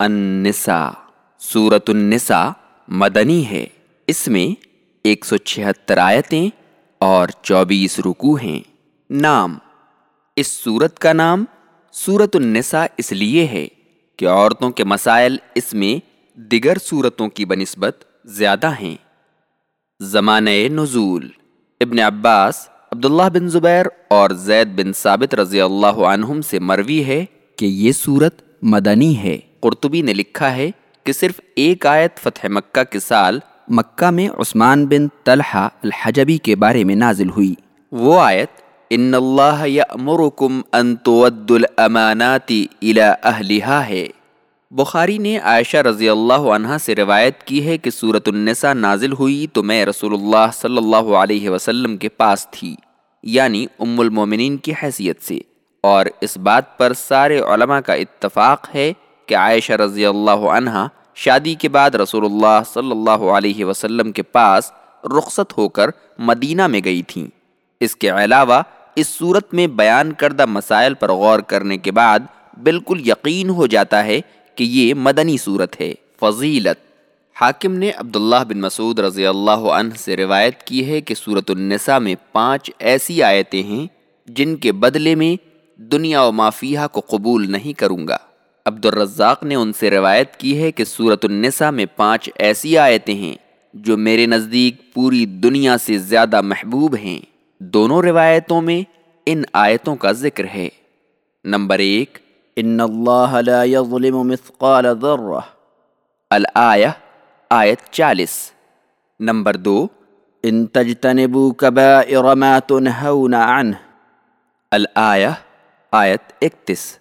النساء سورت النساء مدنی ہے۔ اس میں ایک سو چھہتر آیتیں اور چوبیس رکو ہیں۔ نام، اس سورت کا نام سورت النساء اس لیے ہے کہ عورتوں کے مسائل اس میں دیگر صورتوں کی بنسبت زیادہ ہیں۔ زمانۂ نزول، ابن عباس، عبداللہ بن زبیر اور زید بن ثابت رضی اللہ عنہم سے مروی ہے کہ یہ صورت مدنی ہے۔ قرطبی نے لکھا ہے کہ صرف ایک آیت فتح مکہ کے سال مکہ میں عثمان بن طلحہ الحجبی کے بارے میں نازل ہوئی۔ وہ آیت، ان اللہ یأمرکم ان تودوا الامانات الى اہلہا ہے۔ بخاری نے عائشہ رضی اللہ عنہ سے روایت کی ہے کہ صورت النساء نازل ہوئی تو میں رسول اللہ صلی اللہ علیہ وسلم کے پاس تھی یعنی ام المومنین کی حیثیت سے۔ اور اس بات پر سارے علماء کا اتفاق ہے کہ عائشہ رضی اللہ عنہ شادی کے بعد رسول اللہ صلی اللہ علیہ وسلم کے پاس رخصت ہو کر مدینہ میں گئی تھیں۔ اس کے علاوہ اس صورت میں بیان کردہ مسائل پر غور کرنے کے بعد بالکل یقین ہو جاتا ہے کہ یہ مدنی صورت ہے۔ فضیلت حاکم نے عبداللہ بن مسعود رضی اللہ عنہ سے روایت کی ہے کہ صورت النساء میں پانچ ایسی آیتیں ہیں جن کے بدلے میں دنیا و مافیہ کو قبول نہیں کروں گا۔ عبد الرزاق نے ان سے روایت کی ہے کہ صورت النساء میں پانچ ایسی آیتیں ہیں جو میرے نزدیک پوری دنیا سے زیادہ محبوب ہیں۔ دونوں روایتوں میں ان آیتوں کا ذکر ہے۔ نمبر ایک ان اللہ لا يظلم مثقال ذرہ۔ الآیہ آیت چالیس۔ نمبر دو ان تجتنبوا کبائر ما تنہون عنہ۔ الآیہ آیت اکتیس۔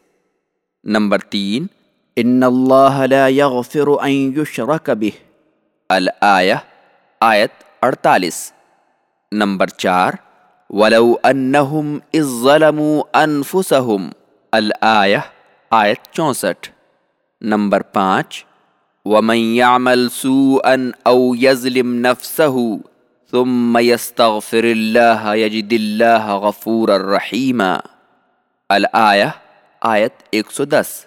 نمبر تین ان اللہ لا يغفر ان يشرک به. الآیہ آیت اڑتالیس نمبر چار ولو انہم اذ ظلموا انفسہم الآیہ آیت چونسٹھ. نمبر پانچ. ومن يعمل سوءا أو يظلم نفسه ثم يستغفر الله يجد الله غفورا رحيما. الآیہ آیت ایک سو دس۔